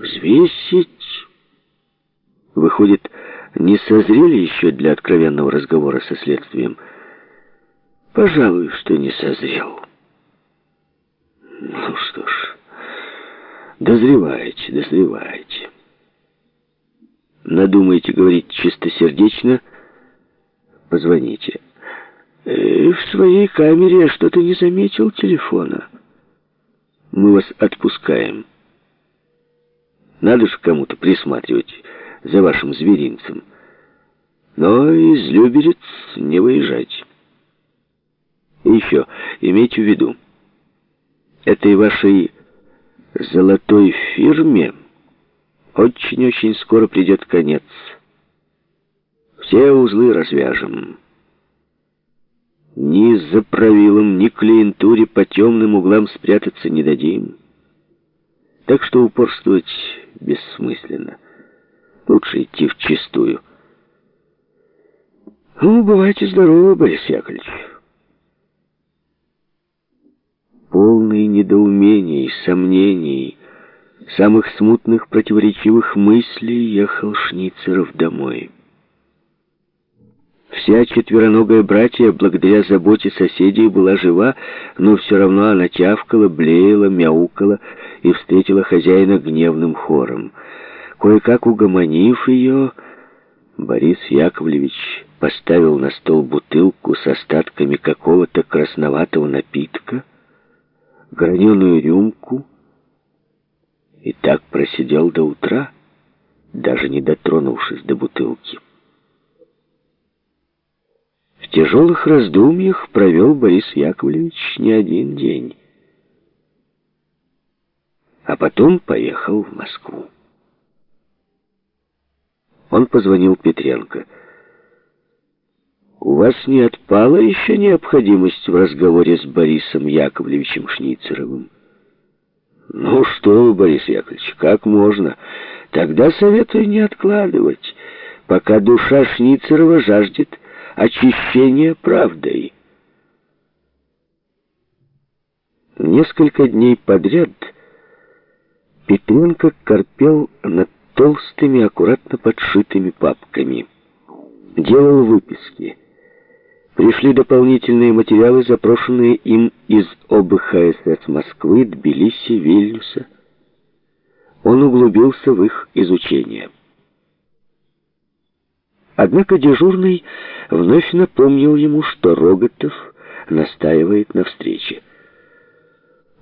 Взвесить? Выходит, не созрели еще для откровенного разговора со следствием? Пожалуй, что не созрел. Ну что ж, дозревайте, дозревайте. Надумаете говорить чистосердечно, позвоните. Э, в своей камере я что-то не заметил телефона. Мы вас отпускаем. Надо же кому-то присматривать за вашим зверинцем. Но из Люберец не выезжать. Еще, имейте в виду, этой вашей золотой фирме очень-очень скоро придет конец. Все узлы развяжем. Ни за правилом, ни клиентуре по темным углам спрятаться не дадим. Так что упорствовать бессмысленно. Лучше идти в чистую. Ну, бывайте здоровы, Борис Яковлевич. Полный недоумений, сомнений, самых смутных противоречивых мыслей ехал Шницеров домой. Вся четвероногая братья, благодаря заботе соседей, была жива, но все равно она тявкала, блеяла, мяукала и встретила хозяина гневным хором. Кое-как угомонив ее, Борис Яковлевич поставил на стол бутылку с остатками какого-то красноватого напитка, граненую рюмку, и так просидел до утра, даже не дотронувшись до бутылки. Тяжелых раздумьях провел Борис Яковлевич не один день. А потом поехал в Москву. Он позвонил Петренко. «У вас не отпала еще необходимость в разговоре с Борисом Яковлевичем Шницеровым?» «Ну что вы, Борис Яковлевич, как можно? Тогда советую не откладывать, пока душа Шницерова жаждет очищения правдой». Несколько дней подряд Петренко корпел над толстыми, аккуратно подшитыми папками. Делал выписки. Пришли дополнительные материалы, запрошенные им из ОБХСС Москвы, Тбилиси, Вильнюса. Он углубился в их изучение. Однако дежурный вновь напомнил ему, что Роготов настаивает на встрече.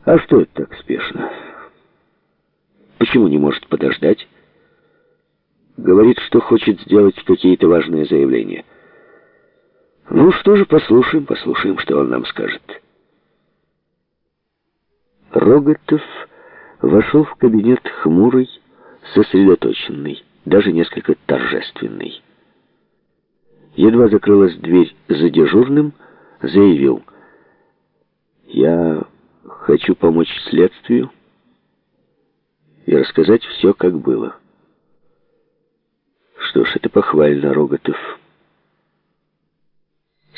«А что это так спешно? Почему не может подождать?» Говорит, что хочет сделать какие-то важные заявления. Ну что же, послушаем, послушаем, что он нам скажет. Роготов вошел в кабинет хмурый, сосредоточенный, даже несколько торжественный. Едва закрылась дверь за дежурным, заявил, «Я хочу помочь следствию и рассказать все, как было». Что ж, это похвально, Роготов.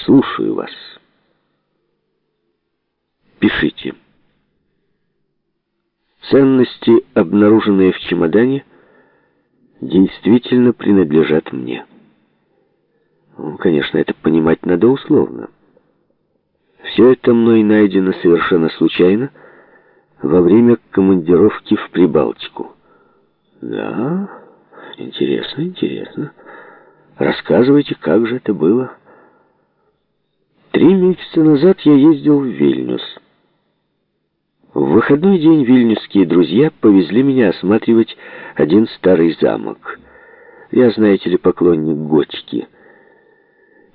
Слушаю вас. Пишите. Ценности, обнаруженные в чемодане, действительно принадлежат мне. Ну, конечно, это понимать надо условно. Все это мной найдено совершенно случайно во время командировки в Прибалтику. Да, интересно, интересно. Рассказывайте, как же это было. Три месяца назад я ездил в Вильнюс. В выходной день вильнюсские друзья повезли меня осматривать один старый замок. Я, знаете ли, поклонник готики.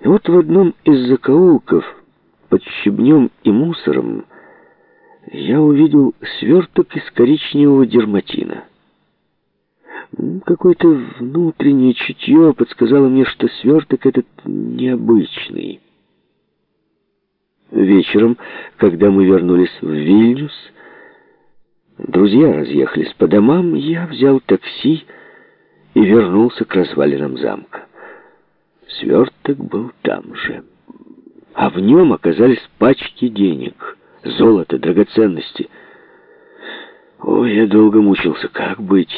Вот в одном из закоулков, под щебнем и мусором, я увидел сверток из коричневого дерматина. Какое-то внутреннее чутье подсказало мне, что сверток этот необычный. Вечером, когда мы вернулись в Вильнюс, друзья разъехались по домам, я взял такси и вернулся к развалинам замка. Сверток был там же. А в нем оказались пачки денег, золото, драгоценности. Ой, я долго мучился, как быть...